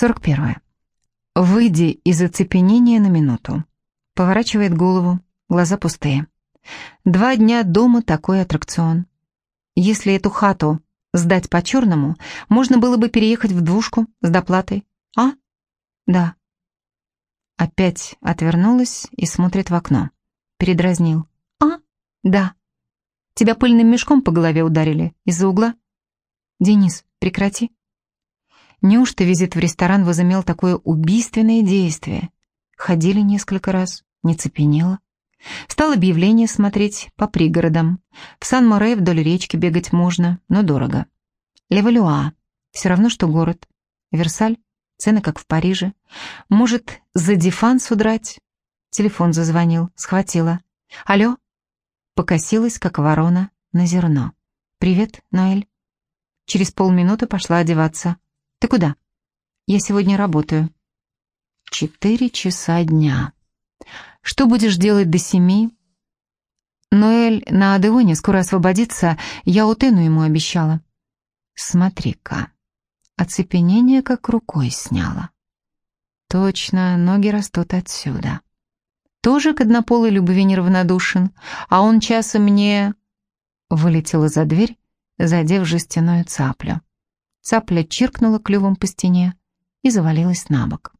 41. Выйди из оцепенения на минуту. Поворачивает голову, глаза пустые. Два дня дома такой аттракцион. Если эту хату сдать по-черному, можно было бы переехать в двушку с доплатой. А? Да. Опять отвернулась и смотрит в окно. Передразнил. А? Да. Тебя пыльным мешком по голове ударили из-за угла? Денис, прекрати. Неужто визит в ресторан возымел такое убийственное действие? Ходили несколько раз, не цепенело. Стал объявление смотреть по пригородам. В Сан-Море вдоль речки бегать можно, но дорого. Левалюа. Все равно, что город. Версаль. Цены, как в Париже. Может, за дефанс удрать? Телефон зазвонил. Схватила. Алло? Покосилась, как ворона, на зерно. «Привет, Ноэль». Через полминуты пошла одеваться. «Ты куда?» «Я сегодня работаю». «Четыре часа дня. Что будешь делать до семи?» «Ноэль на Адеоне скоро освободится, я Утену ему обещала». «Смотри-ка, оцепенение как рукой сняло». «Точно, ноги растут отсюда». «Тоже к однополой любви неравнодушен, а он часом мне...» Вылетела за дверь, задев жестяную цаплю. Цапля чиркнула клювом по стене и завалилась на бок.